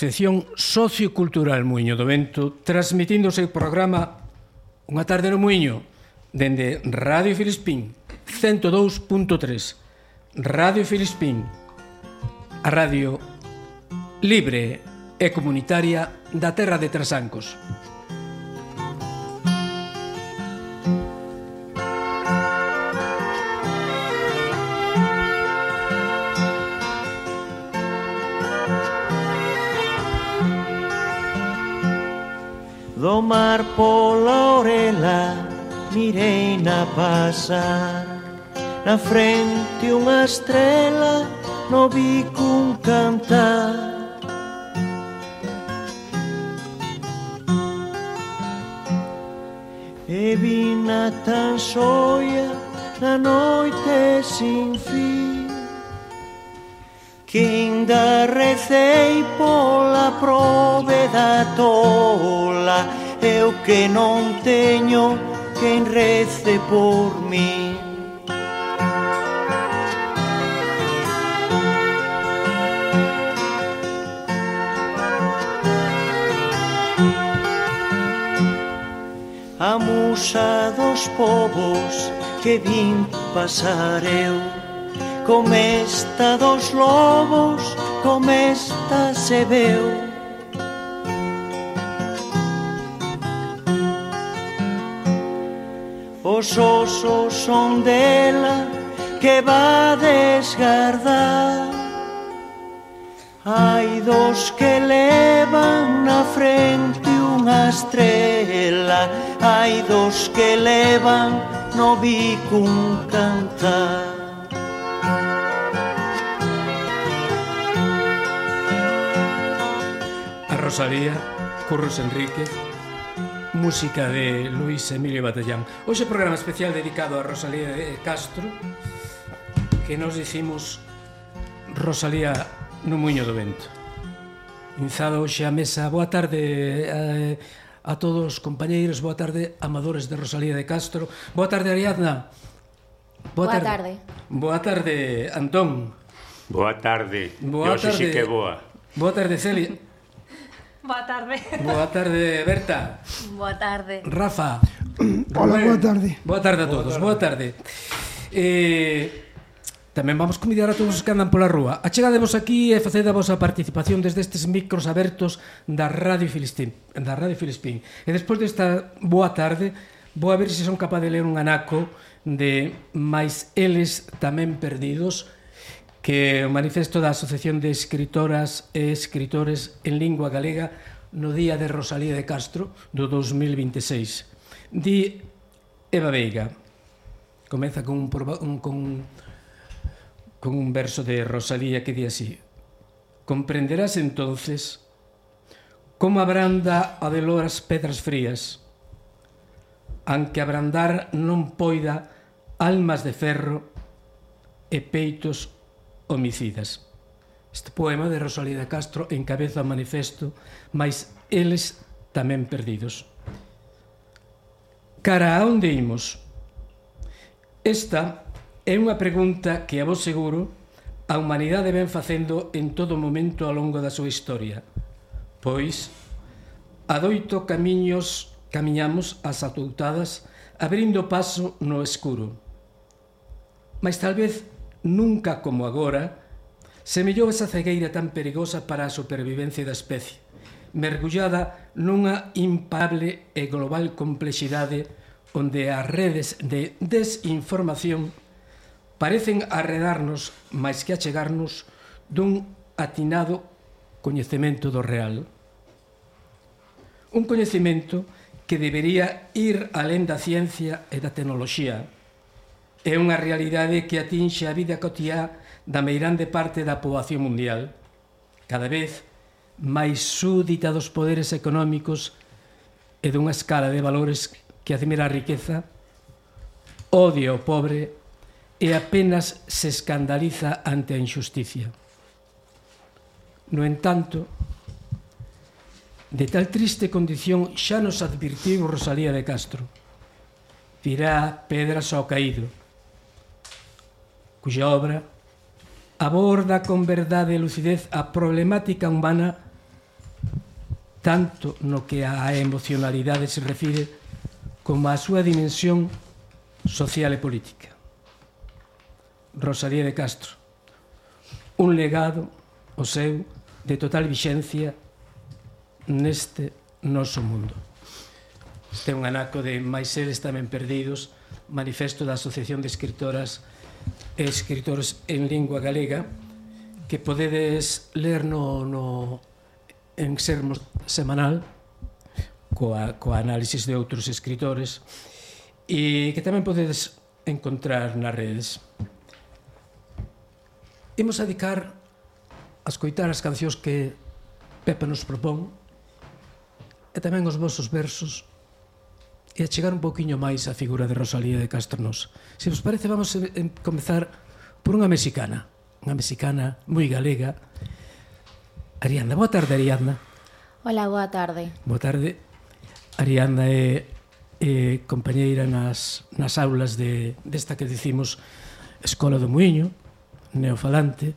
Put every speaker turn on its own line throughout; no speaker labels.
Asociación Sociocultural Muiño do Vento transmitindo o seu programa Unha tarde no Muiño dende Radio Filispín 102.3 Radio Filispín a radio libre e comunitaria da terra de Trasancos.
Do mar pola orela mirei na pasar Na frente unha estrela no bico un cantar. E vina tan soia na noite sin fin que inda recei pola prove da tola eu que non teño quen rece por mí A musa dos povos que vin pasar eu. Comesta dos lobos, comesta se veu. Os osos son dela que va desgardar. Hai dos que levan na frente unha estrela Hai dos que levan no bico un cantar.
Rosalía, Curros Enrique, música de Luis Emilio Batallán. Hoxe programa especial dedicado a Rosalía de Castro, que nos dicimos Rosalía no Muño do Vento. Inzado hoxe a mesa. Boa tarde a, a todos, compañeiros. Boa tarde, amadores de Rosalía de Castro. Boa tarde, Ariadna.
Boa, boa tarde. tarde.
Boa tarde, Antón.
Boa tarde. Boa tarde. Sí que boa.
Boa tarde, Celia.
Boa tarde.
Boa tarde, Berta.
Boa tarde.
Rafa.
Hola, boa tarde.
Boa tarde a todos, boa tarde. Boa tarde. Eh, Tamén vamos convidar a todos os que andan pola rúa. Achegádevos aquí e faced a vosa participación desde estes micros abertos da Radio Filispín. Da Radio Filispín. E despois desta boa tarde, vou a ver se son capaz de ler un anaco de máis eles tamén perdidos que o manifesto da Asociación de Escritoras e Escritores en Lingua Galega no día de Rosalía de Castro do 2026. Di Eva Veiga. Comeza con un, un con con un verso de Rosalía que di así: Comprenderás entonces como abranda a velor as pedras frías, anque abrandar non poida almas de ferro e peitos homicidas. Este poema de Rosalía Castro encabeza o manifesto Mais eles tamén perdidos. Cara a onde imos? Esta é unha pregunta que a vos seguro a humanidade ven facendo en todo momento ao longo da súa historia. Pois, adoito camiños camiñamos as atoutadas abrindo paso no escuro. Mas talvez Nunca como agora semellou esa cegueira tan perigosa para a supervivencia da especie, mergullada nunha imparable e global complexidade onde as redes de desinformación parecen arredarnos máis que achegarnos dun atinado coñecemento do real. Un coñecemento que debería ir alén da ciencia e da tecnoloxía, é unha realidade que atinxe a vida cotiá da meirande parte da poboación mundial. Cada vez máis súdita dos poderes económicos e dunha escala de valores que admira a riqueza, odia o pobre e apenas se escandaliza ante a injusticia. No entanto, de tal triste condición xa nos advirtiu Rosalía de Castro. Tirá pedras ao caído, cuxa obra aborda con verdade e lucidez a problemática humana tanto no que a emocionalidade se refire como a súa dimensión social e política. Rosalía de Castro, un legado o seu de total vixencia neste noso mundo. Este é un anaco de máis seres tamén perdidos, manifesto da Asociación de Escritoras e escritores en lingua galega que podedes ler no, no en sermos semanal coa, coa análisis de outros escritores e que tamén podedes encontrar nas redes. Imos a dedicar a escoitar as cancións que Pepe nos propón e tamén os vosos versos e achegar un poquinho máis a figura de Rosalía de Castro Nos. Se vos parece, vamos a comenzar por unha mexicana, unha mexicana moi galega, Arianda. Boa tarde, Arianda.
Hola, boa tarde.
Boa tarde. Arianda é, é compañeira nas, nas aulas de, desta que dicimos Escola do Muiño, neofalante,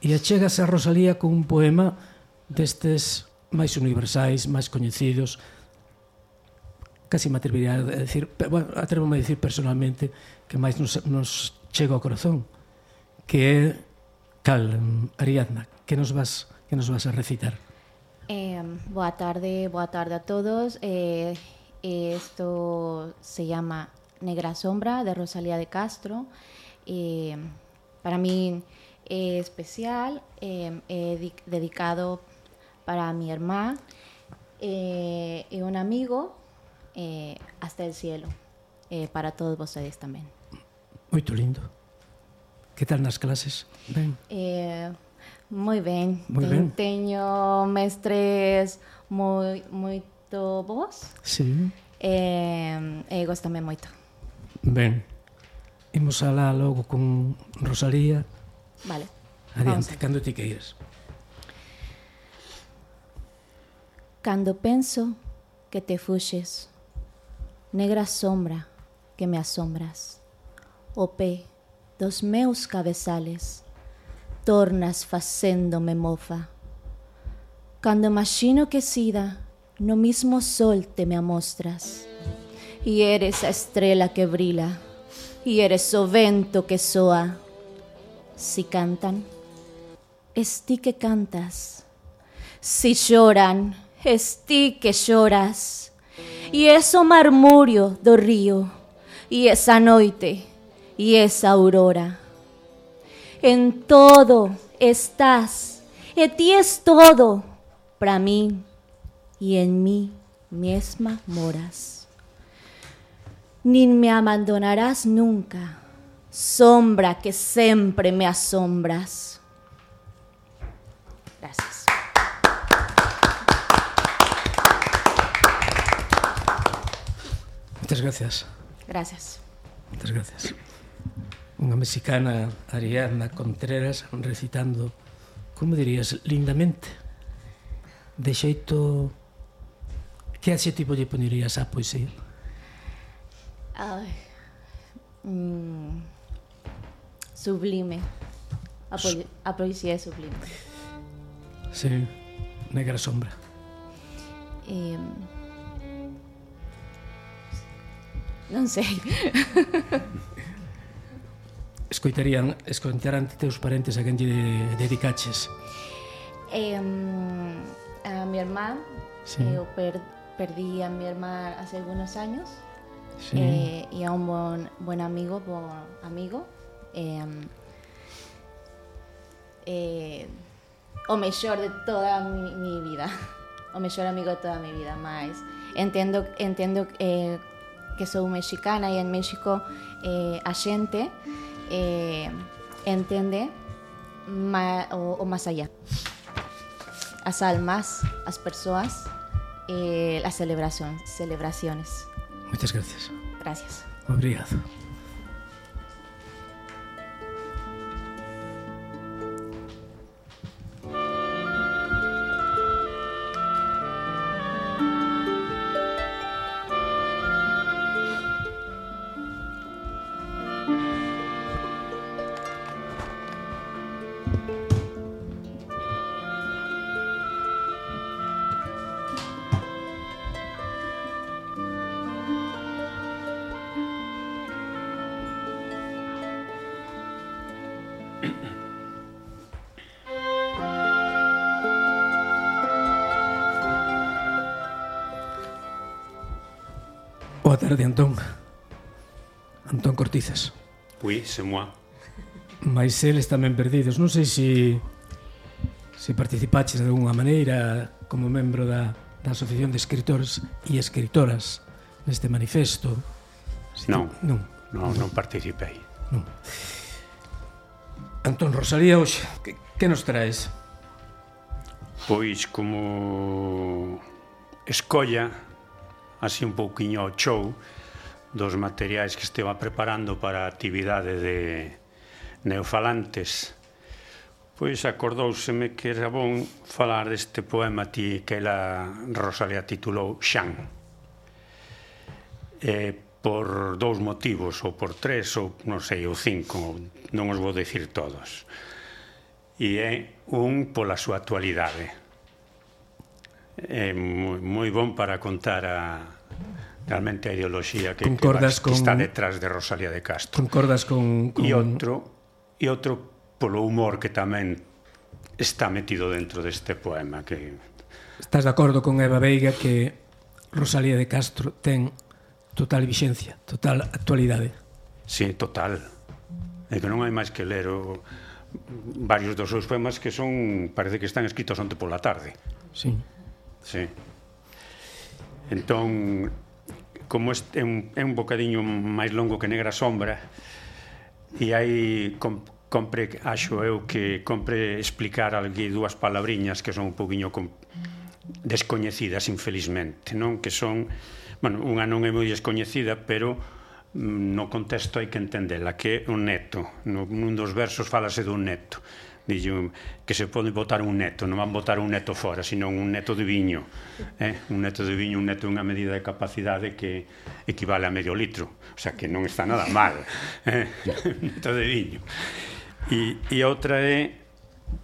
e achegase a Rosalía con un poema destes máis universais, máis coñecidos, casi me atrevería a decir, bueno, atrevo-me a decir personalmente que máis nos, nos chega ao corazón, que é Cal, Ariadna, que nos vas, que nos vas a recitar?
Eh, boa tarde, boa tarde a todos. Eh, esto se llama Negra Sombra de Rosalía de Castro. Eh, para mí eh, especial, eh, eh, dedicado para mi hermana eh, y un amigo eh, hasta el cielo eh, para todos vostedes tamén.
Muy lindo. ¿Qué tal nas clases?
Ben. Eh, moi ben. Moi ben. Teño mestres moi, moito bons.
Sí.
Eh, e gostame moito.
Ben. Imos alá logo con Rosalía.
Vale.
Adiante, cando ti queiras.
Cando penso que te fuxes, negra sombra que me asombras. O pé dos meus cabezales tornas facéndome mofa. Cando imagino que sida, no mismo sol te me amostras. E eres a estrela que brila, e eres o vento que soa. Si cantan, es ti que cantas. Si lloran, es ti que lloras. E ese marmurio do río, e esa noite, e esa aurora. En todo estás, e ti es todo para mí, e en mí mesma moras. Ni me abandonarás nunca, sombra que sempre me asombras. Gracias.
Muchas gracias.
Gracias.
Muchas gracias. Unha mexicana, Ariadna Contreras, recitando, como dirías, lindamente. De xeito... Que adxetivo lle ponerías á poesía?
Ay, mm, sublime. A, po a poesía é sublime.
Sí, negra sombra.
Eh, Non sei.
Escoitarían, escoitarán teus parentes a quen lle dedicaches?
Eh, a mi irmán, sí. eu per, perdí a mi irmán hace algunos años, sí. eh, e a un bon, buen amigo, bon amigo, eh, eh, o mellor de toda mi, mi vida, o mellor amigo de toda mi vida, máis entendo, entendo eh, que sou mexicana e en México eh, a xente eh, entende ma, o, o más allá. As almas, as persoas, eh, as celebración, celebraciones.
Muchas gracias.
Gracias.
Obrigado. era Antón. Antón Cortizas.
Ui, se moi.
Mais eles tamén perdidos. Non sei se se participaches de alguna maneira como membro da, da Asociación de Escritores e Escritoras neste manifesto.
Si non, non, non, non participei. Non.
Antón Rosalía, hoxe, que, que nos traes?
Pois como escolla así un pouquiño ao show dos materiais que esteva preparando para a actividade de neofalantes. Pois acordouseme que era bon falar deste poema ti que la Rosalía titulou Xan. E por dous motivos, ou por tres, ou non sei, ou cinco, non os vou decir todos. E é un pola súa actualidade é moi, moi bon para contar a realmente a ideoloxía que, que, va, que está detrás de Rosalía de Castro.
Concordas con... con...
E outro, e outro polo humor que tamén está metido dentro deste poema que
Estás de acordo con Eva Veiga que Rosalía de Castro ten total vixencia, total actualidade.
Sí, total. É que non hai máis que ler o varios dos seus poemas que son parece que están escritos onte pola tarde.
Sí.
Sí. Entón, como este é un, é un bocadiño máis longo que Negra Sombra, e hai com, compre, acho eu que compre explicar algui dúas palabriñas que son un poquinho com, descoñecidas, infelizmente, non? Que son, bueno, unha non é moi descoñecida, pero mm, no contexto hai que entendela, que é un neto. No, nun dos versos falase dun neto dixo mm, que se pode botar un neto, non van botar un neto fora, sino un neto de viño. Eh? Un neto de viño, un neto unha medida de capacidade que equivale a medio litro. O sea, que non está nada mal. Eh? un neto de viño. E, e outra é,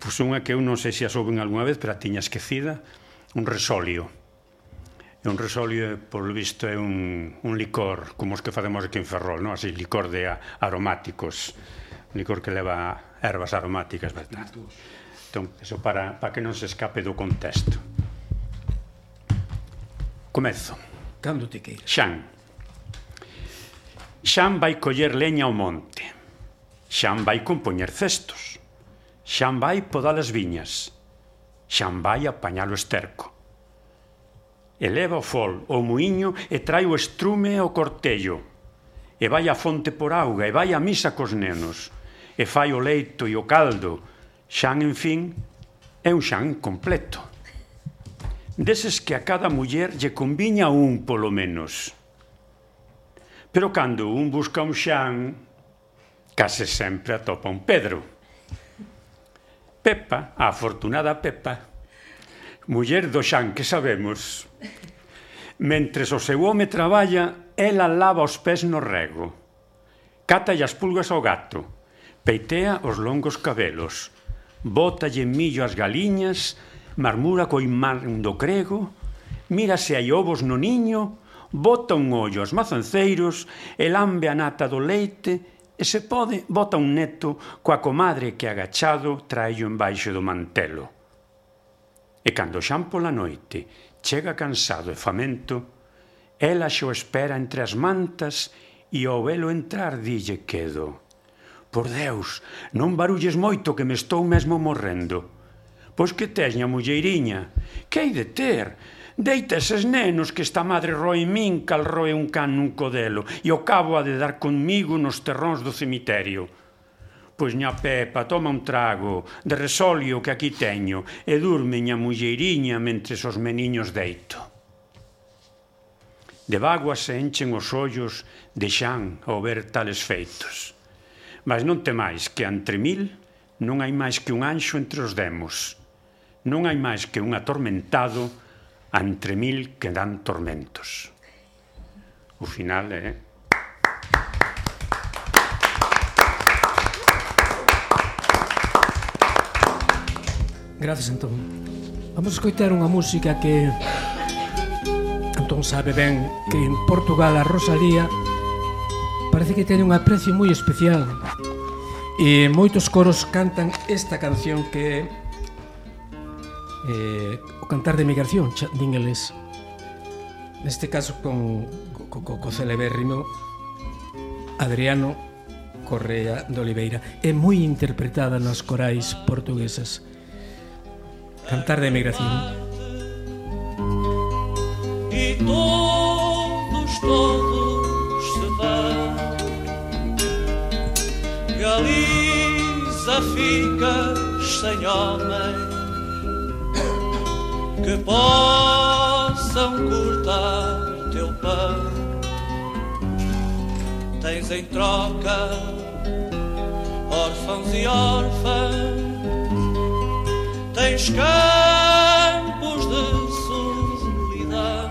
pois unha que eu non sei se a souben algunha vez, pero a tiña esquecida, un resolio. E un resolio, por visto, é un, un licor, como os que facemos aquí en Ferrol, non? así, licor de aromáticos licor que leva ervas aromáticas, verdad? Entón, eso para, para que non se escape do contexto. Comezo.
Cando te queiras.
Xan. Xan vai coller leña ao monte. Xan vai compoñer cestos. Xan vai podar as viñas. Xan vai apañar o esterco. Eleva o fol, o muiño e trai o estrume ao cortello. E vai a fonte por auga e vai a misa cos nenos e fai o leito e o caldo, xan, en fin, é un xan completo. Deses que a cada muller lle conviña un polo menos. Pero cando un busca un xan, case sempre atopa un Pedro. Pepa, a afortunada Pepa, muller do xan que sabemos, mentres o seu home traballa, ela lava os pés no rego, cata as pulgas ao gato, Peitea os longos cabelos, bótalle millo ás galiñas, marmura co imán do crego, mira se hai ovos no niño, bota un ollo aos mazanceiros, e lambe a nata do leite, e se pode, bota un neto coa comadre que agachado Traello embaixo do mantelo. E cando xan pola noite chega cansado e famento, ela xo espera entre as mantas e ao velo entrar dille quedo. Por Deus, non barulles moito que me estou mesmo morrendo. Pois que teña, mulleriña? Que hai de ter? Deita eses nenos que esta madre roe min cal roe un can nun codelo e o cabo ha de dar conmigo nos terróns do cemiterio. Pois ña Pepa, toma un trago de resolio que aquí teño e durme ña mulleriña mentres os meniños deito. De vaguas se enchen os ollos de Xan ao ver tales feitos. Mas non temais que entre mil non hai máis que un anxo entre os demos. Non hai máis que un atormentado entre mil que dan tormentos. O final é...
Gracias, Antón. Vamos escoitar unha música que Antón sabe ben que en Portugal a Rosalía parece que ten un aprecio moi especial. E moitos coros cantan esta canción que é eh, o cantar de migración de inglés. Neste caso con co, co, co celebérrimo Adriano Correa de Oliveira. É moi interpretada nas corais portuguesas. Cantar de migración.
E todos, todos Galiza ficas sem homens que possam cortar teu pão. Tens em troca órfãos e órfãs Tens campos de solidão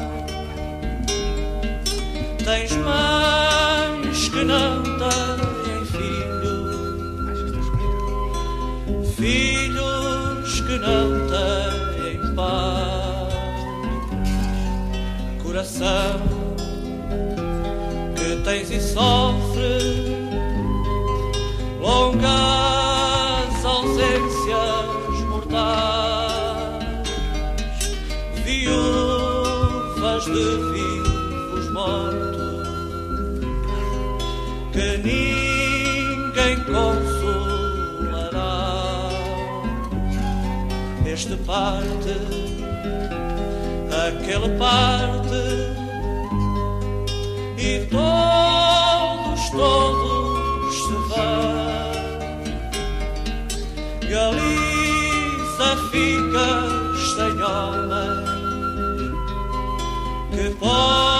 Tens mães que não têm Filhos que não têm paz Coração que tens e sofres longas ausências mortais, viúvas de parte, aquele parte, e todos, todos se vão. Galiza ficas sem homem que possam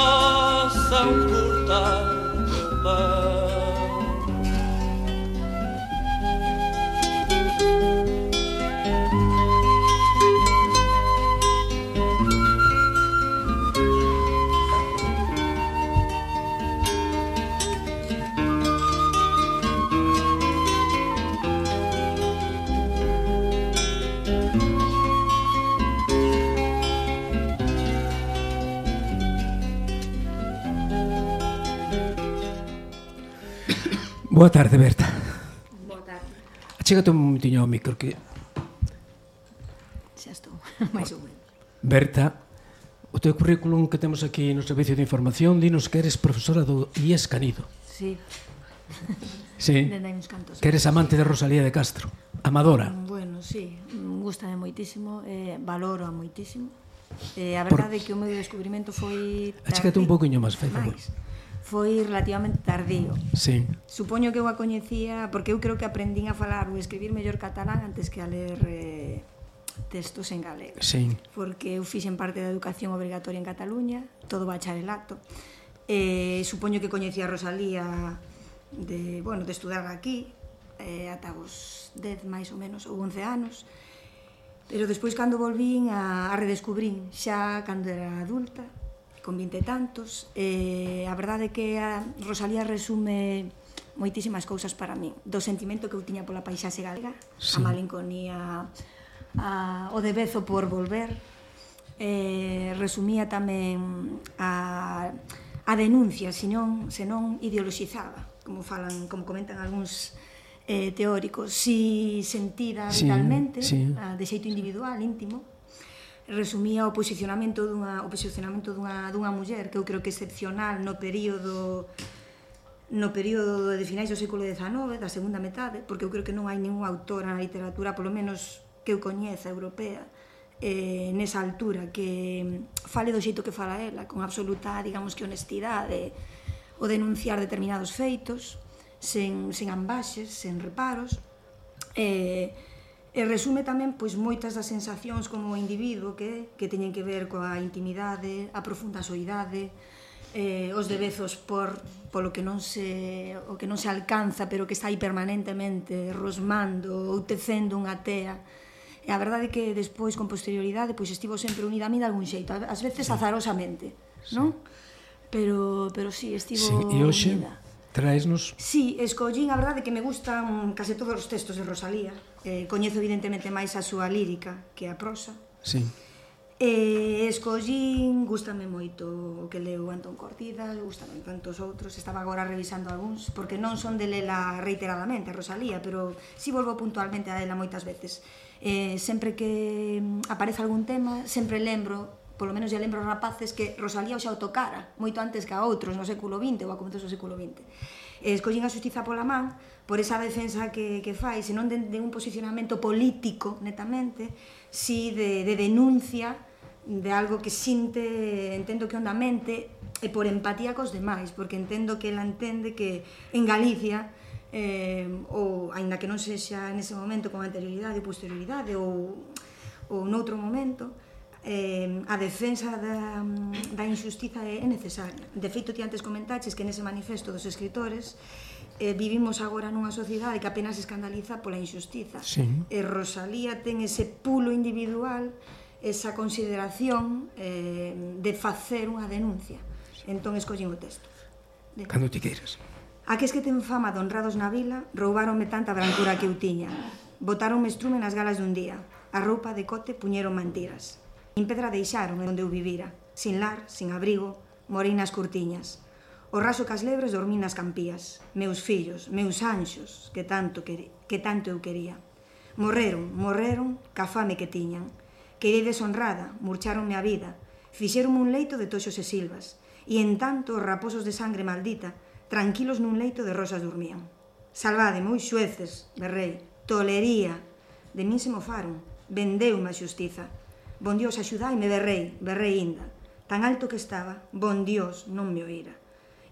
Boa tarde, Berta.
Boa tarde.
Achégate un momentinho ao micro que...
Xa estou, máis ou menos.
Berta, o teu currículum que temos aquí no Servicio de Información dinos que eres profesora do IES Canido.
Sí.
Sí.
Dende hai uns cantos.
Que eres amante de Rosalía de Castro. Amadora.
Bueno, sí. Gústame moitísimo. Eh, valoro moitísimo. Eh, a verdade Por... é que o meu descubrimento foi...
Achégate un poquinho máis, fai favor
foi relativamente tardío.
Sí.
Supoño que eu a coñecía porque eu creo que aprendín a falar ou escribir mellor catalán antes que a ler eh, textos en galego.
Sí.
Porque eu fixen parte da educación obrigatoria en Cataluña, todo bacharelato. Eh, supoño que coñecía a Rosalía de, bueno, de estudar aquí, eh, ata os 10 máis ou menos, ou 11 anos. Pero despois cando volvín a, a redescubrín, xa cando era adulta, con 20 tantos. Eh, a verdade é que a Rosalía resume moitísimas cousas para min, do sentimento que eu tiña pola paisaxe galega,
sí.
a malinconía, a, o devezo por volver, eh, resumía tamén a, a denuncia, senón, senón ideoloxizaba, como falan, como comentan algúns eh, teóricos, si sentida
sí,
vitalmente,
sí.
A, de xeito individual, íntimo, resumía o posicionamento dunha o posicionamento dunha dunha muller que eu creo que é excepcional no período no período de finais do século XIX, da segunda metade, porque eu creo que non hai ningún autor na literatura, polo menos que eu coñeza, europea, eh, nesa altura, que fale do xeito que fala ela, con absoluta, digamos que honestidade, o denunciar determinados feitos, sen, sen ambaxes, sen reparos, eh, E resume tamén pois moitas das sensacións como individuo que, que teñen que ver coa intimidade, a profunda soidade, eh, os debezos por polo que non se o que non se alcanza, pero que está aí permanentemente rosmando ou tecendo unha tea. E a verdade é que despois con posterioridade pois estivo sempre unida a mí de algún xeito, ás veces azarosamente, sí. non? Pero pero si sí, estivo
sí, e hoxe,
unida
Traesnos?
Sí, escollín, a verdade, que me gustan case todos os textos de Rosalía. Eh, coñezo evidentemente máis a súa lírica que a prosa.
Sí.
Eh, escollín, gustame moito o que leu Antón Cortida, gustame tantos outros, estaba agora revisando algúns, porque non son de lela reiteradamente a Rosalía, pero si sí volvo puntualmente a ela moitas veces. Eh, sempre que aparece algún tema, sempre lembro polo menos ya lembro rapaces que Rosalía xa o tocara, moito antes que a outros no século XX ou a comezos do século XX. E eh, escollín a xustiza pola man por esa defensa que, que fai, senón de, de un posicionamento político netamente, si de, de denuncia de algo que sinte, entendo que hondamente, e por empatía cos demais, porque entendo que ela entende que en Galicia eh, ou aínda que non sexa nese momento con anterioridade ou posterioridade ou, ou noutro momento, eh, a defensa da, da injustiza é necesaria. De feito, ti antes comentaches que nese manifesto dos escritores eh, vivimos agora nunha sociedade que apenas escandaliza pola injustiza.
Sí.
E eh, Rosalía ten ese pulo individual, esa consideración eh, de facer unha denuncia. Entón escollín o texto.
De... Cando ti queiras.
Aques que ten fama de honrados na vila roubaronme tanta brancura que eu tiña. Botaronme estrume nas galas dun día. A roupa de cote puñeron mentiras. En Pedra deixaron onde eu vivira, sin lar, sin abrigo, morei nas curtiñas. O raso cas lebres dormí nas campías. Meus fillos, meus anxos, que tanto, que, que tanto eu quería. Morreron, morreron, ca fame que tiñan. Quedei deshonrada, murcharonme a vida. fixeronme un leito de toxos e silvas. E en tanto os raposos de sangre maldita, tranquilos nun leito de rosas dormían. Salvade, moi xueces, berrei, tolería. De min se mofaron, vendeu a xustiza Bon Dios, axudaime, berrei, berrei inda. Tan alto que estaba, bon Dios, non me oíra.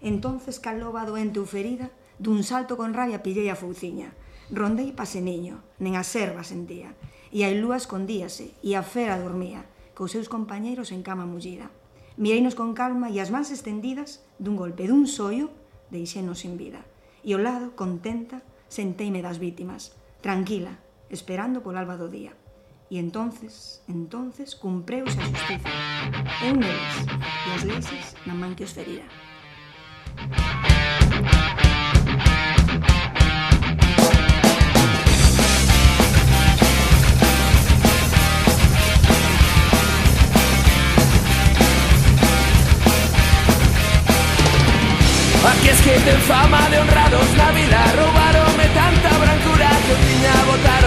Entonces calova doente ou ferida, dun salto con rabia pillei a fouciña. Rondei paseniño, nen a serva sentía, e a lúa escondíase, e a fera dormía, cos seus compañeiros en cama mullida. Mireinos con calma e as mans estendidas, dun golpe dun sollo, deixenos sin vida. E ao lado, contenta, senteime das vítimas, tranquila, esperando polo alba do día. E entonces, entonces, cumpreuse a justiza. Eu neles, e as leixes que os ferira.
Aquí es que ten fama de honrados na vida Roubaronme tanta brancura que tiña Botaron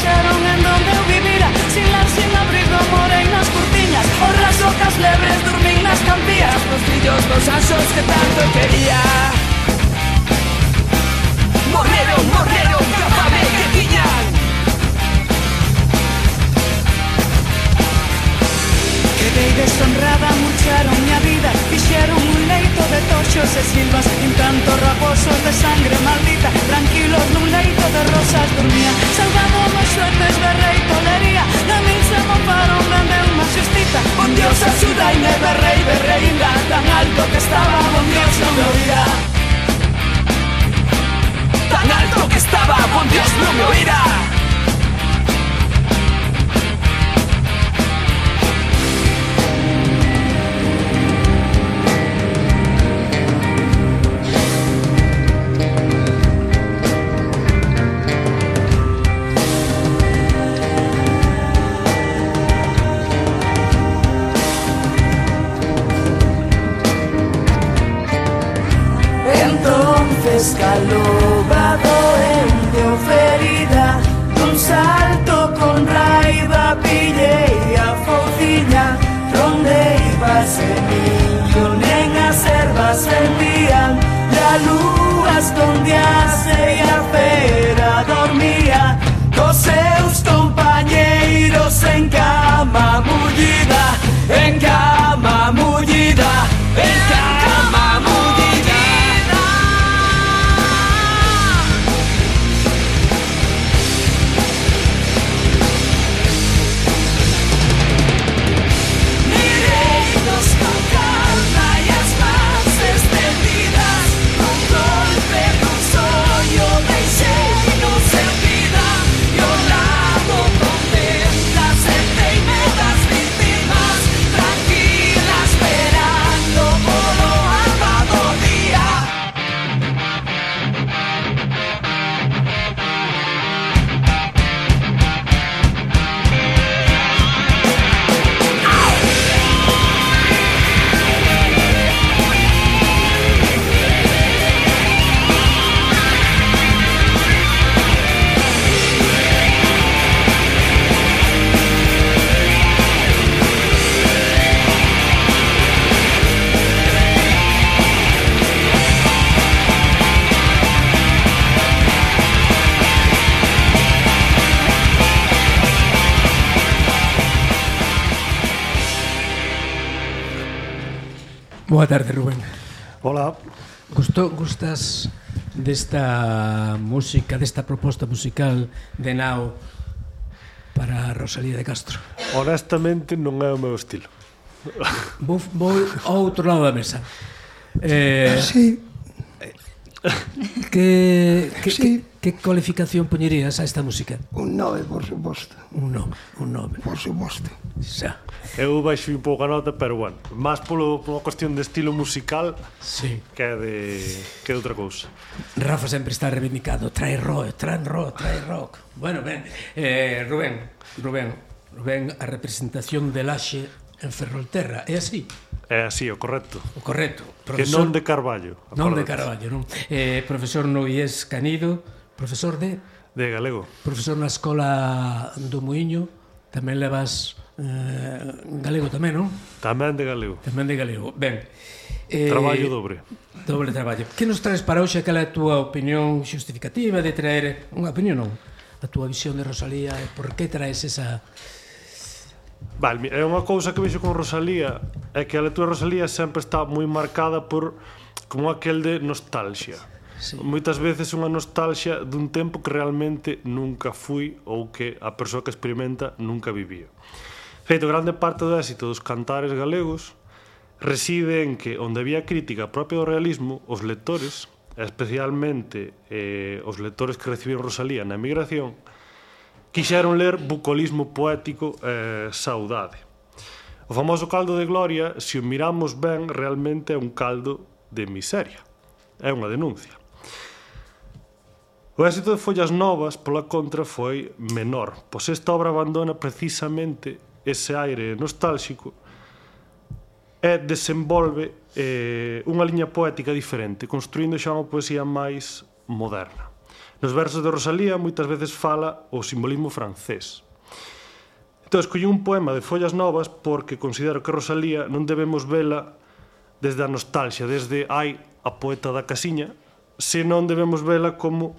pusieron en donde vivirá Sin lar, sin abrigo, morenas
cortiñas Horras, ocas, lebres, durmignas, campías Los brillos, los asos que tanto quería. Morrero, morrero, capame que tiñan
Quedei deshonrada, mucharon mi vida Fixeron leito de toxos e silvas En tanto raposos de sangre maldita. Tranquilos nun leito de rosas dormía. Salvado nos suertes de rei tolería. Na min se mofaron, vendeu unha xustita
Bon Dios axudaime, berrei, berrei inda Tan alto que estaba, bon Dios non me oirá. Tan alto que estaba, bon Dios non me oirá
Boa tarde, Rubén.
Hola.
Gusto, gustas desta música, desta proposta musical de Nao para Rosalía de Castro?
Honestamente non é o meu estilo.
Vou, vou ao outro lado da mesa. Eh, ah,
sí.
que, que,
sí.
que, que cualificación poñerías a esta música?
Un 9, por suposto.
Un 9, un 9.
Por suposto.
Xa.
Eu baixo un pouco a nota, pero bueno, máis polo polo cuestión de estilo musical
sí.
que de que de outra cousa.
Rafa sempre está reivindicado, trae rock, trae rock, trae rock. Bueno, ben, eh, Rubén, Rubén, Rubén, a representación de Laxe en Ferrolterra. É así?
É así, o correcto.
O correcto.
Profesor, que non de Carballo.
Non de Carballo, non. Eh, profesor Noies Canido, profesor de...
De galego.
Profesor na Escola do Moinho, tamén levas eh, galego tamén, non?
Tamén de galego.
Tamén de galego. Ben. Eh,
traballo dobre.
Dobre traballo. Que nos traes para hoxe? aquela a túa opinión justificativa de traer... Unha opinión non? A túa visión de Rosalía? Por que traes esa
Vale, é unha cousa que vexo con Rosalía é que a lectura de Rosalía sempre está moi marcada por como aquel de nostalgia.
Sí.
Moitas veces unha nostalgia dun tempo que realmente nunca fui ou que a persoa que experimenta nunca vivía. Feito, grande parte do éxito dos cantares galegos reside en que onde había crítica propia do realismo, os lectores, especialmente eh, os lectores que recibiron Rosalía na emigración, Quixeron ler bucolismo poético e eh, saudade. O famoso caldo de gloria, se o miramos ben, realmente é un caldo de miseria. É unha denuncia. O éxito de Follas Novas, pola contra, foi menor, pois esta obra abandona precisamente ese aire nostálxico e desenvolve eh, unha liña poética diferente, construindo xa unha poesía máis moderna. Nos versos de Rosalía moitas veces fala o simbolismo francés. Entón, escollí un poema de Follas Novas porque considero que Rosalía non debemos vela desde a nostalgia, desde ai a poeta da casiña, senón debemos vela como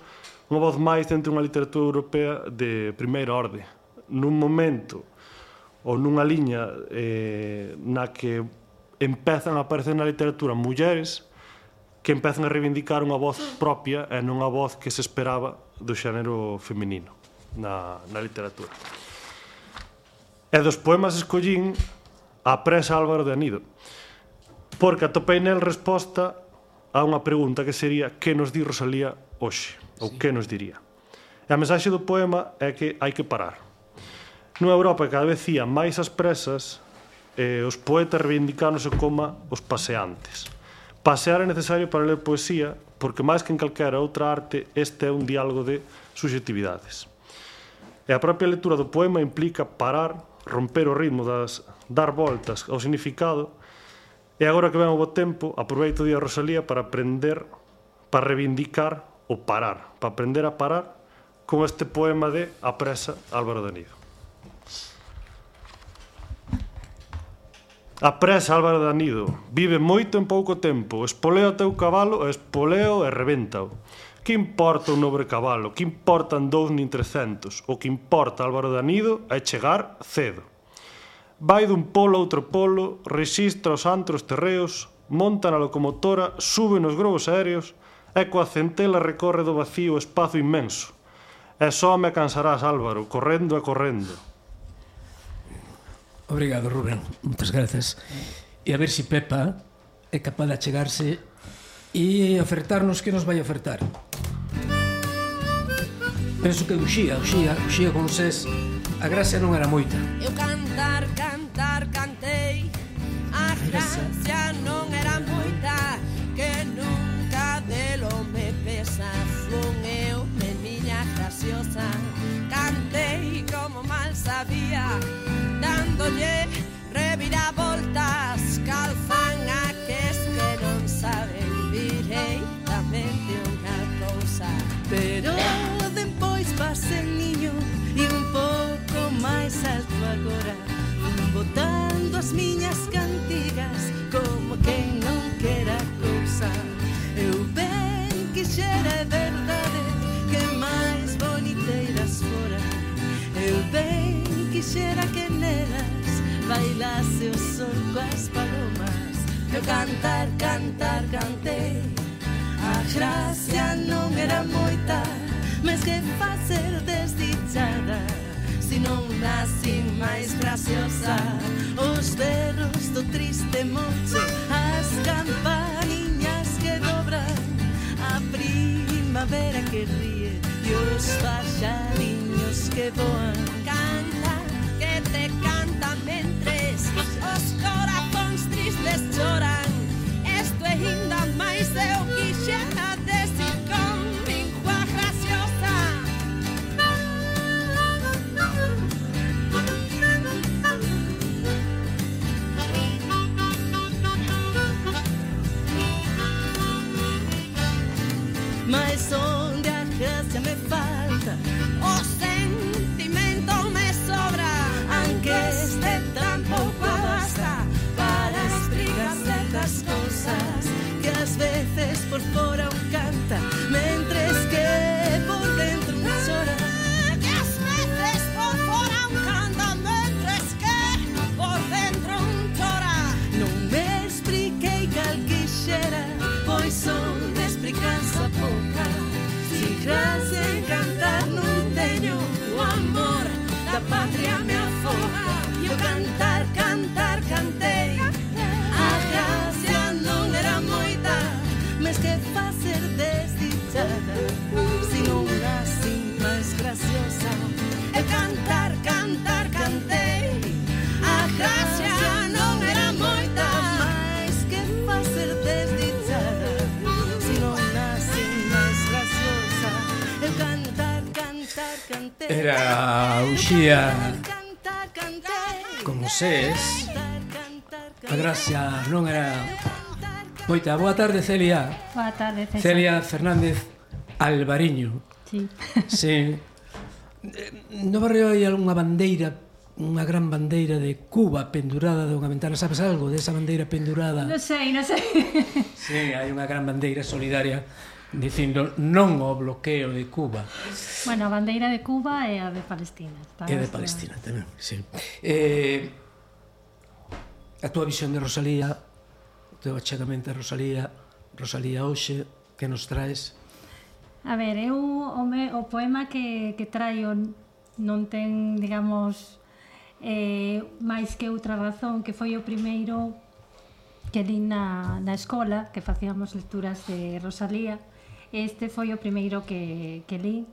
unha voz máis dentro dunha literatura europea de primeira orde. Nun momento ou nunha liña eh, na que empezan a aparecer na literatura mulleres que empezan a reivindicar unha voz propia e non a voz que se esperaba do xénero feminino na, na literatura. E dos poemas escollín a presa Álvaro de Anido, porque atopei nel resposta a unha pregunta que sería que nos di Rosalía hoxe, ou sí. que nos diría. E a mensaxe do poema é que hai que parar. Nunha Europa cada vez ía máis as presas, eh, os poetas reivindicáronse como os paseantes. Pasear é necesario para ler poesía, porque máis que en calquera outra arte, este é un diálogo de subjetividades. E a propia lectura do poema implica parar, romper o ritmo das dar voltas ao significado e agora que ven o bo tempo aproveito o día Rosalía para aprender para reivindicar o parar para aprender a parar con este poema de A presa Álvaro Danido Apresa Álvaro Danido. Vive moito en pouco tempo. Espolea o teu cabalo, espoleo e reventao. Que importa un nobre cabalo? Que importan dous nin trecentos? O que importa Álvaro Danido é chegar cedo. Vai dun polo a outro polo, rexistra os antros terreos, monta na locomotora, sube nos grobos aéreos, e coa centela recorre do vacío o espazo inmenso. E só me cansarás, Álvaro, correndo e correndo
Obrigado, Rubén. Muchas gracias. E a ver se si Pepa é capaz de achegarse e ofertarnos que nos vai ofertar. Penso que uxía, uxía, uxía con ses, A gracia non era moita.
Eu cantar, cantar, cantei. A gracia dándolle reviravoltas calzan a que es que non saben direitamente unha cousa
pero despois pasen niño e un pouco máis alto agora botando as miñas cantigas como quen non quera cousa. Eu ben quixera é verdade que máis boniteiras fora. Eu ben quixera que nelas bailas o sol coas palomas. Eu cantar, cantar, cantei. A gracia non era moita Mas que facer desdichada Si non nasci máis graciosa. Os berros do triste mocho As campaniñas que dobran A primavera que ríe E os paxariños que voan. Cantar te canta mentres os corazóns tristes choran enerxía con
ses A gracia non era moita. Boa tarde, Celia.
Boa tarde, César.
Celia Fernández Alvariño.
Sí.
sí. No barrio hai algunha bandeira unha gran bandeira de Cuba pendurada dunha ventana. Sabes algo desa bandeira pendurada?
Non sei, non sei.
Sí, hai unha gran bandeira solidaria dicindo non ao bloqueo de Cuba.
Bueno, a bandeira de Cuba é a de Palestina. Está
é de Palestina tamén, sí. Eh, a túa visión de Rosalía, o teu achegamento a Rosalía, Rosalía hoxe, que nos traes?
A ver, eu o, me, o poema que, que traio non ten, digamos, eh, máis que outra razón, que foi o primeiro que li na, na escola, que facíamos lecturas de Rosalía, Este foi o primeiro que, que li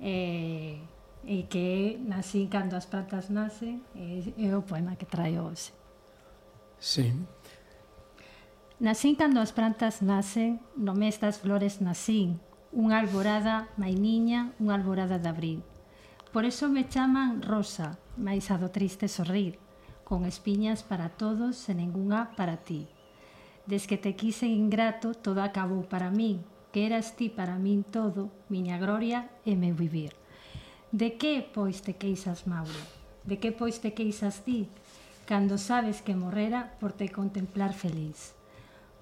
eh, e que nascí cando as plantas nacen e, é o poema que traio hoxe.
Sí.
Nacín cando as plantas nacen, no mes das flores nacín, unha alborada mainiña, unha alborada de abril. Por eso me chaman Rosa, mais a do triste sorrir, con espiñas para todos e ninguna para ti. Desque que te quise ingrato, todo acabou para min, que eras ti para min todo, miña gloria e meu vivir. De que, pois, te queixas, Mauro? De que, pois, te queixas ti, cando sabes que morrera por te contemplar feliz?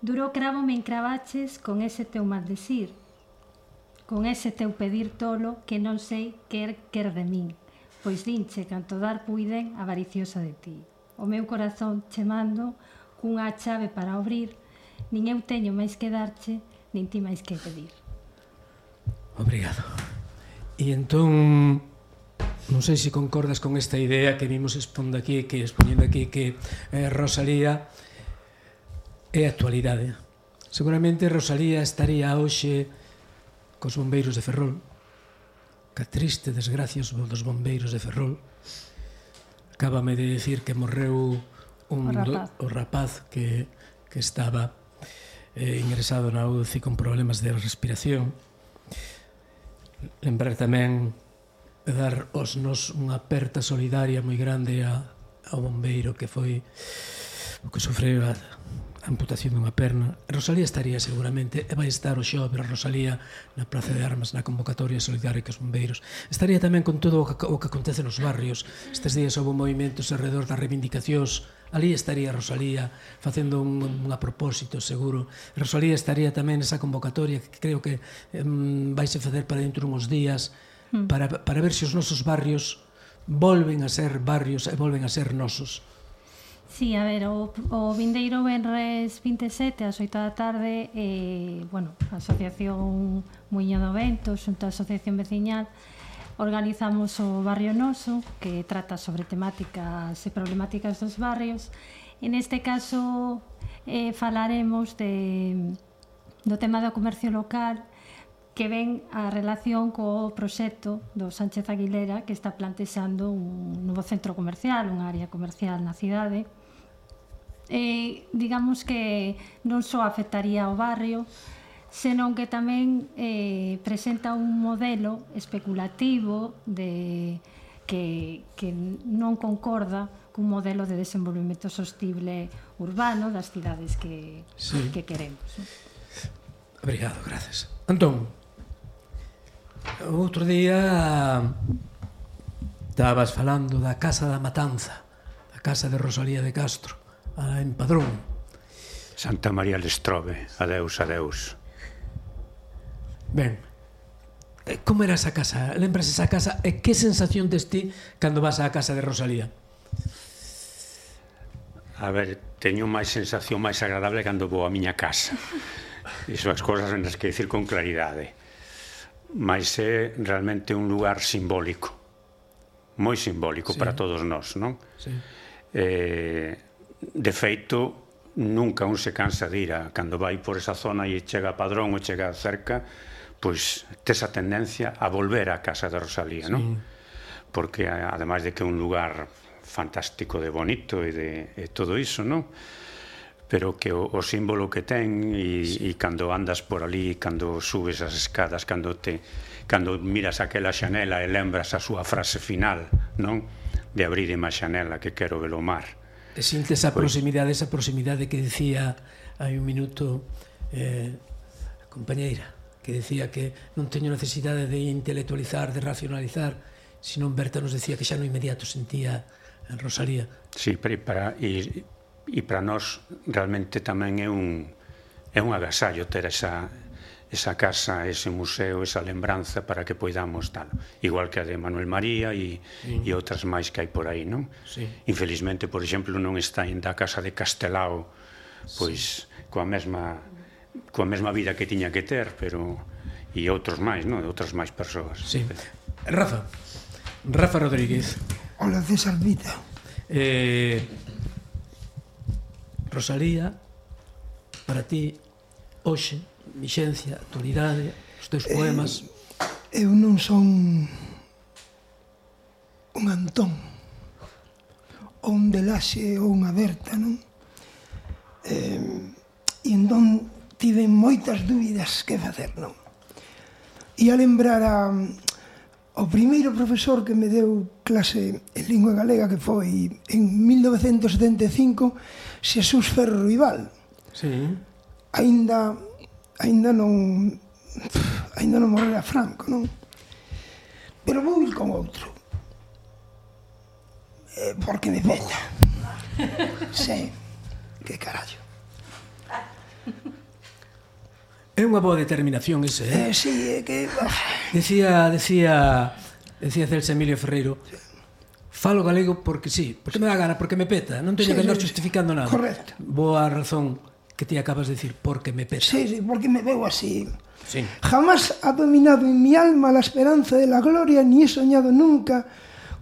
Duro cravo me encravaches con ese teu maldecir, con ese teu pedir tolo que non sei quer quer de min, pois dinche canto dar puiden avariciosa de ti. O meu corazón che mando cunha chave para abrir, nin eu teño máis que darche nin ti máis que pedir.
Obrigado. E entón, non sei se concordas con esta idea que vimos expondo aquí, que expoñendo aquí, que eh, Rosalía é actualidade. Seguramente Rosalía estaría hoxe cos bombeiros de Ferrol, ca triste desgracia dos bombeiros de Ferrol. Acábame de decir que morreu un
o rapaz, do,
o rapaz que, que estaba eh, ingresado na UCI con problemas de respiración. Lembrar tamén de dar os nos unha aperta solidaria moi grande a, ao bombeiro que foi o que sofreu a, a amputación dunha perna. Rosalía estaría seguramente, e vai estar o xove Rosalía na Praza de Armas, na convocatoria solidaria que os bombeiros. Estaría tamén con todo o que, o que acontece nos barrios. Estes días houve movimentos alrededor das reivindicacións Ali estaría Rosalía facendo un, un a propósito, seguro. Rosalía estaría tamén esa convocatoria que creo que um, vaise facer para dentro uns días
mm.
para, para ver se os nosos barrios volven a ser barrios e volven a ser nosos.
Sí, a ver, o, o Vindeiro Benres 27 ás 8 da tarde eh, bueno, a Asociación Muiño do Vento xunto a Asociación Veciñal Organizamos o Barrio Noso, que trata sobre temáticas e problemáticas dos barrios. En este caso eh, falaremos de, do tema do comercio local que ven a relación co proxecto do Sánchez Aguilera que está plantexando un novo centro comercial, un área comercial na cidade. Eh, digamos que non só afectaría ao barrio, senón que tamén eh, presenta un modelo especulativo de que, que non concorda cun modelo de desenvolvemento sostible urbano das cidades que,
sí.
que queremos.
Obrigado, gracias. Antón, outro día estabas falando da Casa da Matanza, da Casa de Rosalía de Castro, en Padrón.
Santa María Lestrobe, adeus, adeus.
Ben, eh, como era esa casa? Lembras esa casa? E que sensación tes ti cando vas á casa de Rosalía?
A ver, teño máis sensación máis agradable cando vou á miña casa. Iso as cousas en as que dicir con claridade. Mas é realmente un lugar simbólico. Moi simbólico
sí.
para todos nós, non?
Sí.
Eh, de feito, nunca un se cansa de ir a, cando vai por esa zona e chega a Padrón ou chega cerca, pois tes a tendencia a volver á casa de Rosalía, sí. non? Porque ademais de que é un lugar fantástico de bonito e de e todo iso, non? pero que o, o símbolo que ten e, sí. e cando andas por ali, cando subes as escadas, cando te cando miras aquela xanela e lembras a súa frase final, non? De abrir má xanela que quero ver o mar.
E sintes a
pois...
proximidade, esa proximidade que dicía hai un minuto eh, a compañeira que decía que non teño necesidade de intelectualizar, de racionalizar, senón Berta nos decía que xa no inmediato sentía en Rosalía.
Sí, pero para, e, e para nós realmente tamén é un, é un agasallo ter esa, esa casa, ese museo, esa lembranza para que poidamos tal. Igual que a de Manuel María e,
sí.
e outras máis que hai por aí, non?
Sí.
Infelizmente, por exemplo, non está ainda a casa de Castelao, pois sí. coa mesma coa mesma vida que tiña que ter, pero e outros máis, non? Outras máis persoas.
Sí. Rafa. Rafa Rodríguez.
Hola, César Vita.
Eh, Rosalía, para ti, hoxe, vixencia, actualidade, os teus eh, poemas...
Eh, eu non son un Antón ou un Delaxe ou unha Berta, non? Eh, e entón tive moitas dúbidas que facer, non? E a lembrar a, mm, o primeiro profesor que me deu clase en lingua galega que foi en 1975 Xesús Ferro Rival.
Sí.
Ainda ainda non ainda non morrera Franco, non? Pero vou ir con outro. Eh, porque me pella. sí. Que carallo.
É unha boa determinación ese, eh?
eh sí, é que...
Decía, decía, decía Celso Emilio Ferreiro, falo galego porque sí, porque me dá gana, porque me peta, non teño
sí,
que andar
sí,
justificando nada.
Correcto.
Boa razón que ti acabas de decir, porque me peta.
Sí, sí, porque me veo así.
Sí.
Jamás ha dominado en mi alma la esperanza de la gloria, ni he soñado nunca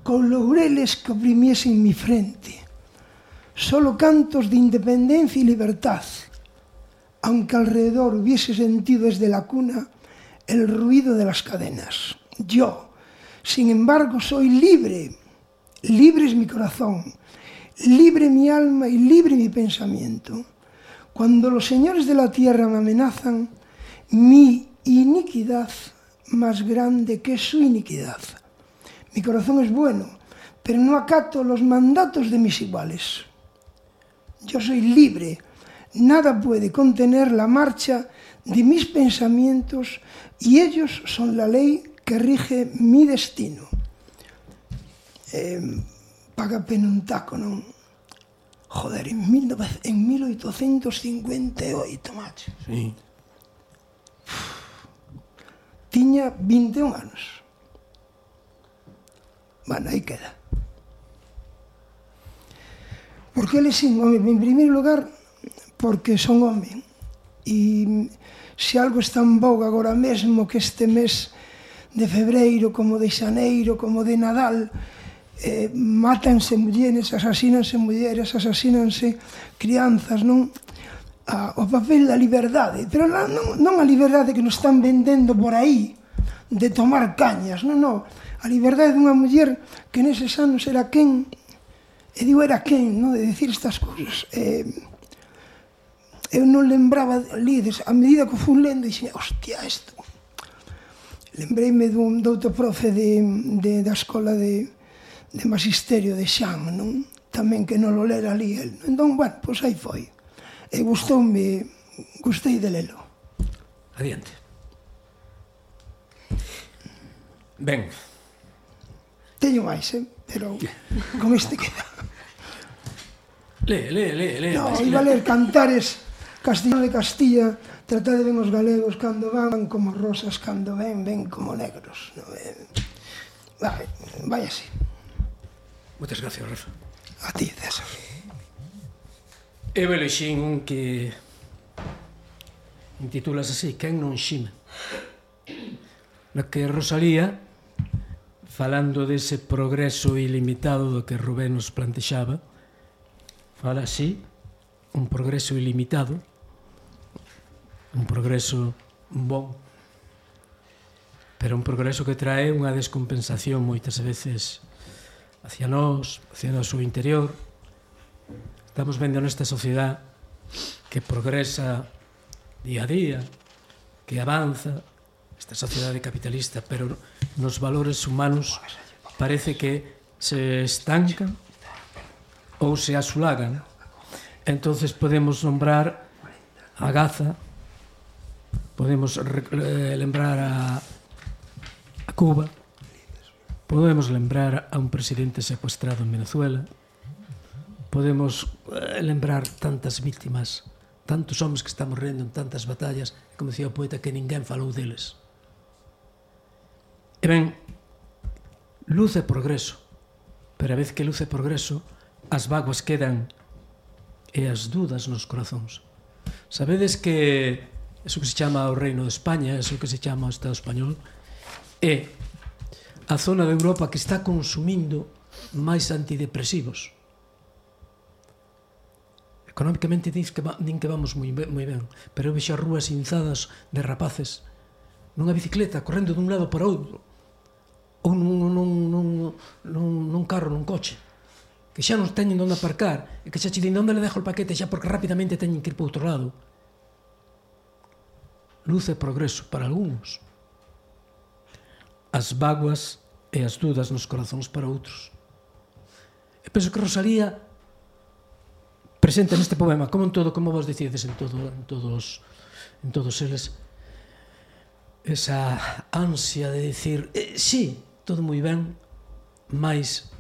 con laureles que oprimiesen mi frente. Solo cantos de independencia y libertad. Aunque alrededor hubiese sentido desde la cuna el ruido de las cadenas. Yo, sin embargo, soy libre. Libre es mi corazón, libre mi alma y libre mi pensamiento. Cuando los señores de la tierra me amenazan, mi iniquidad más grande que su iniquidad. Mi corazón es bueno, pero no acato los mandatos de mis iguales. Yo soy libre, nada puede contener la marcha de mis pensamientos y ellos son la ley que rige mi destino. Eh, paga penuntaco, non? Joder, en, 19, en 1858, macho.
Sí.
Tiña 21 anos. Bueno, aí queda. Porque ele sin, en primeiro lugar, porque son home. E se algo está en boga agora mesmo que este mes de febreiro, como de xaneiro, como de Nadal, eh, matanse mulleres, asasínanse mulleres, asasínanse crianzas, non? A, o papel da liberdade, pero non, non a liberdade que nos están vendendo por aí, de tomar cañas, non, non, a liberdade dunha muller que neses anos era quen, e digo era quen, non, de dicir estas cousas, eh, eu non lembraba lides, a medida que fun lendo, dixen, hostia, isto. Lembreime dun douto profe de, de, da escola de, de magisterio de Xan, non? Tamén que non lo lera ali el. Entón, bueno, pois aí foi. E gustoume, gustei de lelo.
Adiante. Ben.
Teño máis, eh? Pero con este queda.
Lee, lee, lee, lee.
No, iba a ler cantares Castellano de Castilla, tratade ben os galegos cando van como rosas, cando ven, ven como negros. No, eh, vai, vai así.
Moitas gracias, Rafa.
A ti, César.
Eu elexín un que intitulas así, Quen non xime? Na que Rosalía, falando dese progreso ilimitado do que Rubén nos plantexaba, fala así, un progreso ilimitado, un progreso bon, pero un progreso que trae unha descompensación moitas veces hacia nós, hacia o seu interior. Estamos vendo nesta sociedade que progresa día a día, que avanza, esta sociedade capitalista, pero nos valores humanos parece que se estancan ou se asulagan. Entonces podemos nombrar a Gaza, podemos lembrar a, a Cuba, podemos lembrar a un presidente secuestrado en Venezuela, podemos eh, lembrar tantas víctimas, tantos homens que están morrendo en tantas batallas, como decía o poeta, que ninguén falou deles. E ben, luz e progreso, pero a vez que luz e progreso, as vaguas quedan e as dudas nos corazóns. Sabedes que eso que se chama o Reino de España, eso que se chama o Estado Español, é a zona de Europa que está consumindo máis antidepresivos. Económicamente din que, va, din que vamos moi, moi ben, pero eu vexo as rúas inzadas de rapaces nunha bicicleta correndo dun lado para outro ou nun, nun, nun, nun, nun carro, nun coche que xa non teñen onde aparcar e que xa che din onde le dejo o paquete xa porque rapidamente teñen que ir para outro lado luz e progreso para algúns, as vaguas e as dudas nos corazóns para outros. E penso que Rosalía presente neste poema, como en todo, como vos decides en todo, en todos en todos eles esa ansia de decir, eh, sí, todo moi ben, mas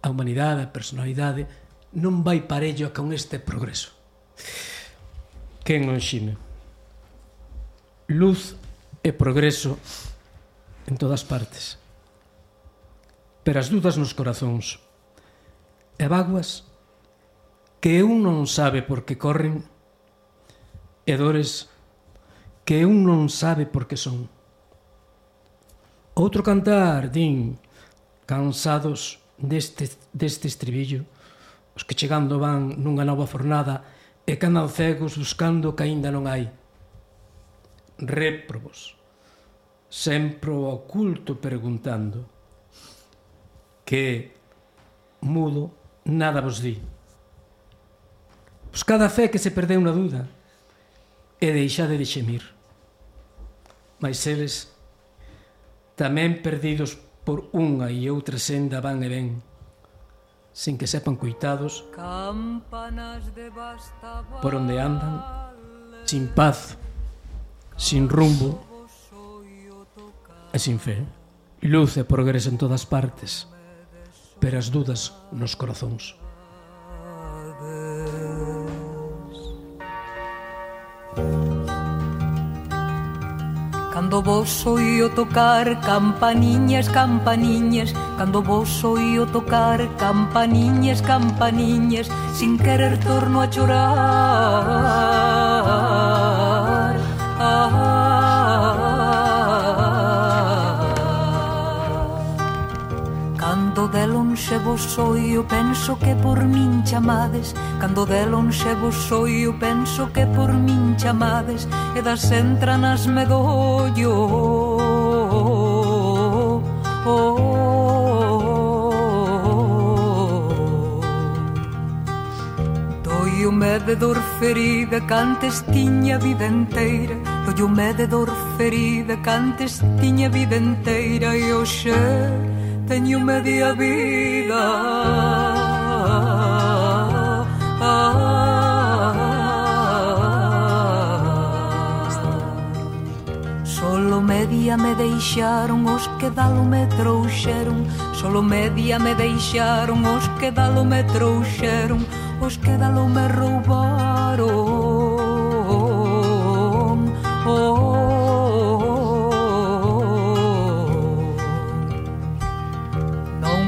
a humanidade, a personalidade non vai parello con este progreso. Quen non xime? luz e progreso en todas partes. Pero as dudas nos corazóns e vaguas que un non sabe por que corren e dores que un non sabe por que son. Outro cantar, din, cansados deste, deste estribillo, os que chegando van nunha nova fornada e canan cegos buscando que aínda non hai réprobos, sempre o oculto preguntando que mudo nada vos di. Pois a fe que se perdeu na duda e deixade de xemir. Mas eles, tamén perdidos por unha e outra senda van e ven, sin que sepan coitados por onde andan sin paz sin rumbo e sin fe. Luz e progreso en todas partes, pero as dudas nos corazóns.
Cando vos oío tocar campaniñas, campaniñas Cando vos oío tocar campaniñas, campaniñas Sin querer torno a chorar lonxe vos soio penso que por min chamades. Cando de lonxe vos soio penso que por min chamades. E das entranas me doio oh, oh, oh, de dor ferida cantes tiña vida inteira Doiume de dor ferida cantes tiña vida inteira E hoxe teño media vida. Ah, ah, ah, Solo media me deixaron os que dalo me trouxeron. Solo media me deixaron os que dalo me trouxeron. Os que dalo me roubaron. Oh, oh, oh.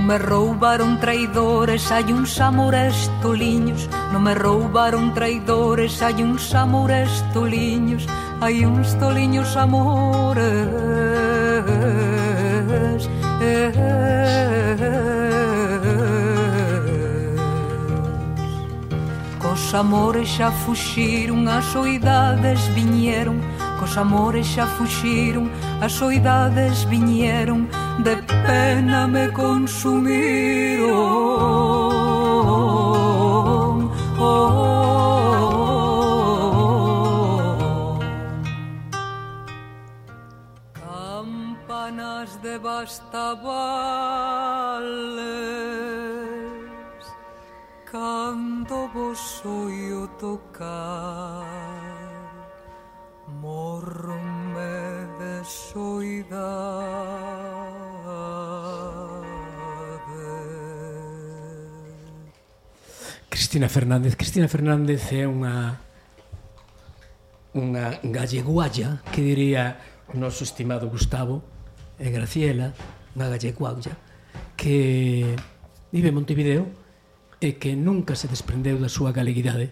me roubaram traidores, há uns amores tolinhos. Não me roubaram traidores, há uns amores tolinhos. há uns tolinhos amores. Cos amores já fugiram, as oidades vieram. Cos amores já fugiram, as oidades vieram. de pena me consumieron. Oh, oh, oh, Campanas de bastabales, canto vos oyo tocar, morme de soledad.
Cristina Fernández. Cristina Fernández é unha unha gallegualla que diría o noso estimado Gustavo e Graciela, unha gallegualla que vive en Montevideo e que nunca se desprendeu da súa galeguidade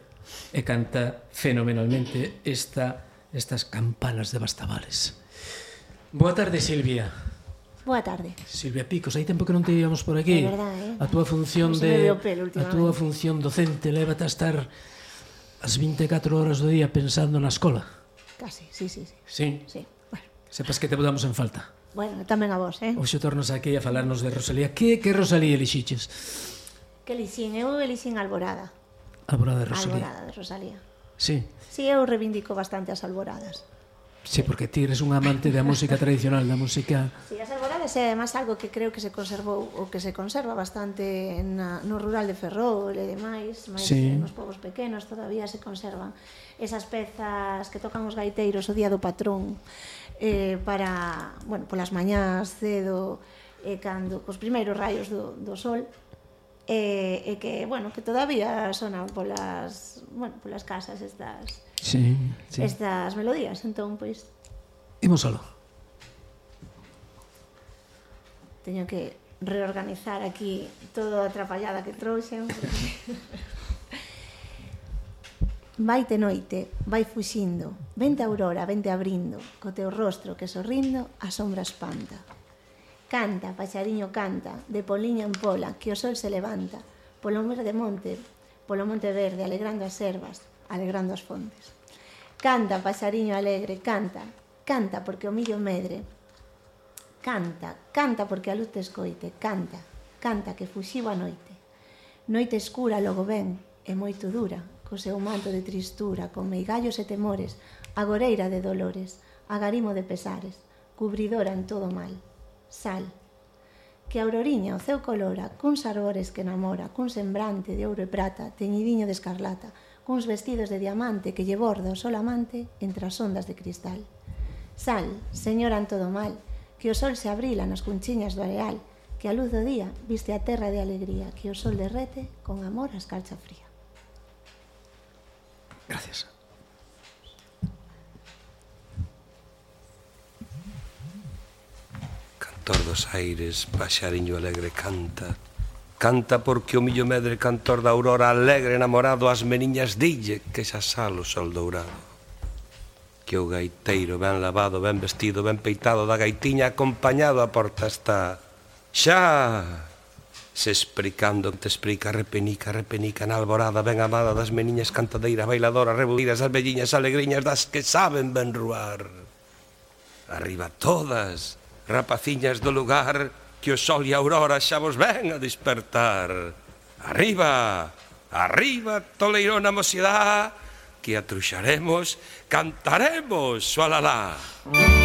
e canta fenomenalmente esta, estas campanas de bastavales. Boa tarde, Silvia.
Boa tarde.
Silvia Picos, hai tempo que non te íamos por aquí.
É verdade, eh?
A túa función de a túa función docente lévate a estar as 24 horas do día pensando na escola.
Casi, sí, sí, sí.
Sí.
sí. Bueno.
Sepas que te podamos en falta.
Bueno, tamén a vos, eh?
Oxe tornas aquí a falarnos de Rosalía. Que, que Rosalía elixiches?
Que elixín? Eu elixín Alborada.
Alborada de Rosalía.
Alborada de Rosalía.
Sí.
Sí, eu reivindico bastante as alboradas.
Sí, porque ti eres un amante da música tradicional, da música...
Sí, as alboradas é además algo que creo que se conservou ou que se conserva bastante na, no rural de Ferrol e demais, máis
sí.
nos povos pequenos todavía se conservan esas pezas que tocan os gaiteiros o día do patrón eh, para, bueno, polas mañás cedo eh, cando cos primeiros rayos do, do sol e eh, eh, que, bueno, que todavía sonan polas, bueno, polas casas estas
sí, sí.
estas melodías, entón, pois
Imos solo.
teño que reorganizar aquí toda a trapallada que trouxen. Vaite noite, vai fuxindo, vente aurora, vente abrindo, co teu rostro que sorrindo a sombra espanta. Canta, paxariño canta, de poliña en pola, que o sol se levanta, polo verde monte, polo monte verde, alegrando as ervas, alegrando as fontes. Canta, paxariño alegre, canta, canta porque o millo medre, canta, canta porque a luz te escoite, canta, canta que fuxiu a noite. Noite escura logo ven, e moito dura, co seu manto de tristura, con meigallos e temores, agoreira de dolores, agarimo de pesares, cubridora en todo mal. Sal. Que a auroriña o ceu colora, cuns arbores que namora, cun sembrante de ouro e prata, teñidiño de escarlata, cuns vestidos de diamante que lle borda o sol amante entre as ondas de cristal. Sal, señora en todo mal, que o sol se abrila nas cunchiñas do areal, que a luz do día viste a terra de alegría, que o sol derrete con amor a escarcha fría.
Gracias.
Cantor dos aires, paxariño alegre canta, canta porque o millo medre cantor da aurora alegre enamorado as meniñas dille que xa sal o sol dourado que o gaiteiro ben lavado, ben vestido, ben peitado da gaitiña acompañado a porta está. Xa se explicando te explica repenica, repenica na alborada ben amada das meniñas cantadeiras, bailadoras, rebudiras, as velliñas alegriñas das que saben ben ruar. Arriba todas, rapaciñas do lugar, que o sol e a aurora xa vos ven a despertar. Arriba, arriba, toleirona mocidade, que atruxaremos, cantaremos,
xalala. Música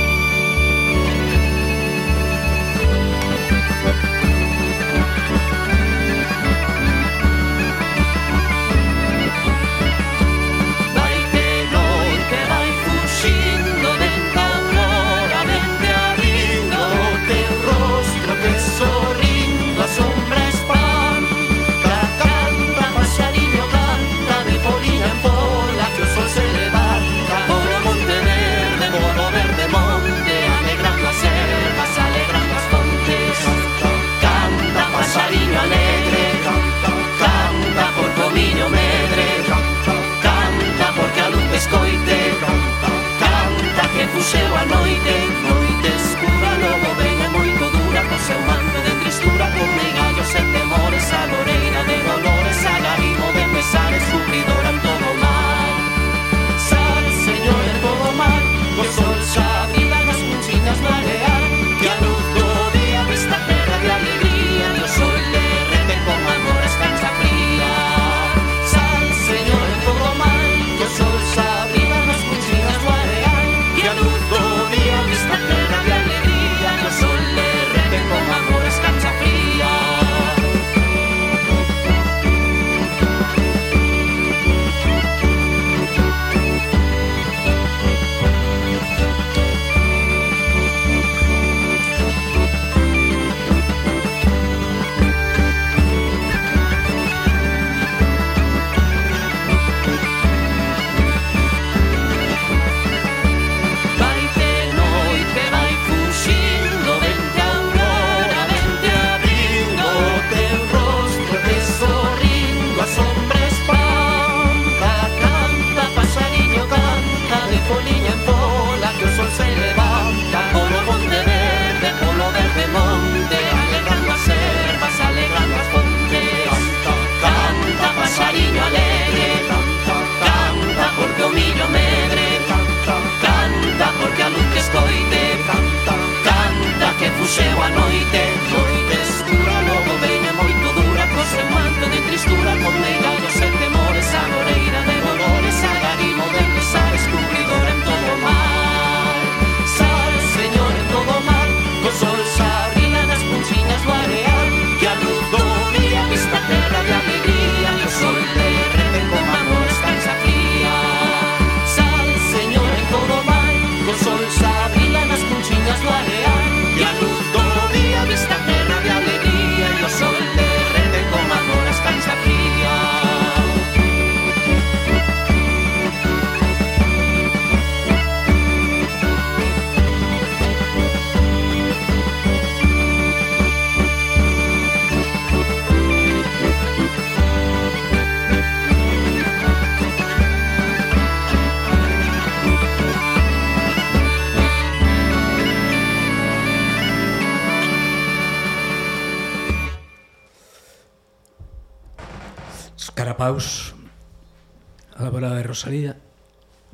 Rosalía.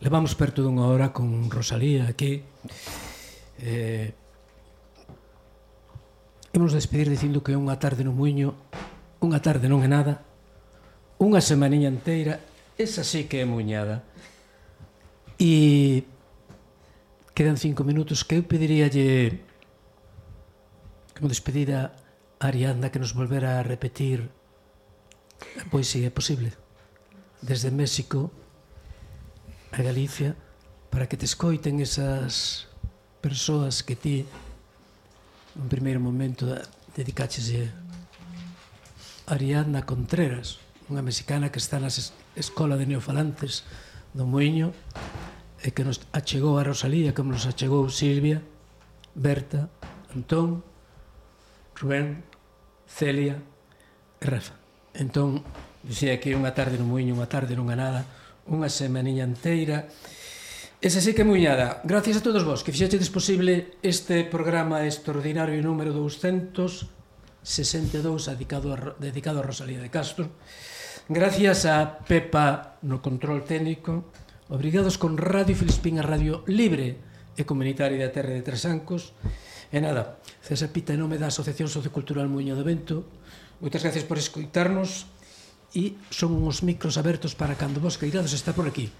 Levamos perto dunha hora con Rosalía aquí. Eh, Imos despedir dicindo que unha tarde no muiño, unha tarde non é nada, unha semaninha inteira, esa sí que é muñada. E quedan cinco minutos que eu pediríalle como despedida a Arianda que nos volvera a repetir pois si é posible desde México a Galicia para que te escoiten esas persoas que ti nun primeiro momento dedicáchese a Ariadna Contreras, unha mexicana que está na Escola de Neofalantes do Moinho e que nos achegou a Rosalía, como nos achegou Silvia, Berta, Antón,
Rubén, Celia e Rafa. Entón, dicía que unha tarde no Moinho, unha tarde non a nada, unha semaniña inteira. Ese sí que muñada. Gracias a todos vos que fixechedes posible este programa extraordinario número 262 dedicado a, dedicado a Rosalía de Castro. Gracias a Pepa no control técnico. Obrigados con Radio Filispín a Radio Libre e Comunitaria da Terra de Trasancos. E nada, César Pita en nome da Asociación Sociocultural Muño de Vento. Moitas gracias por escoitarnos e son uns micros abertos para cando vos queirades estar por aquí.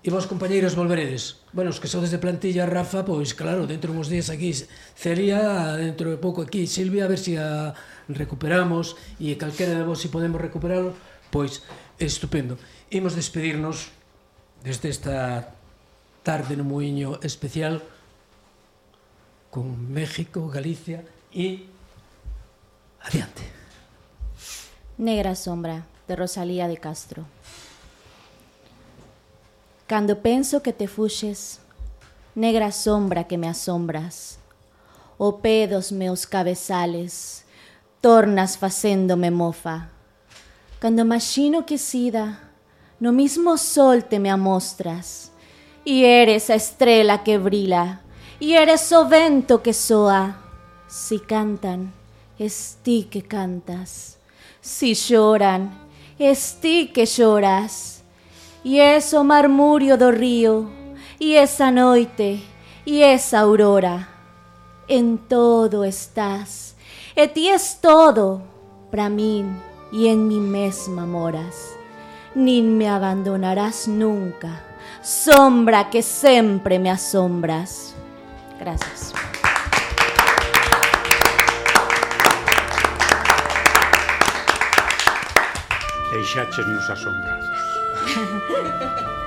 E vos, compañeiros, volveredes. Bueno, os que sodes de plantilla, Rafa, pois claro, dentro uns días aquí Celia, dentro de pouco aquí Silvia, a ver se a recuperamos e calquera de vos se si podemos recuperalo, pois estupendo. Imos despedirnos desde esta tarde no muiño especial con México, Galicia e adiante.
Negra sombra. Rosalía de Castro. Cando penso que te fuxes, negra sombra que me asombras, o pé dos meus cabezales, tornas facéndome mofa. Cando imagino que sida, no mismo sol te me amostras, e eres a estrela que brila, e eres o vento que soa. Si cantan, es ti que cantas. Si lloran, es ti que lloras. E es marmurio do río, e esa noite, e esa aurora. En todo estás, e ti es todo, para min, e en mí mesma moras. Nin me abandonarás nunca, sombra que sempre me asombras. Gracias.
Deixáchenos asombrados.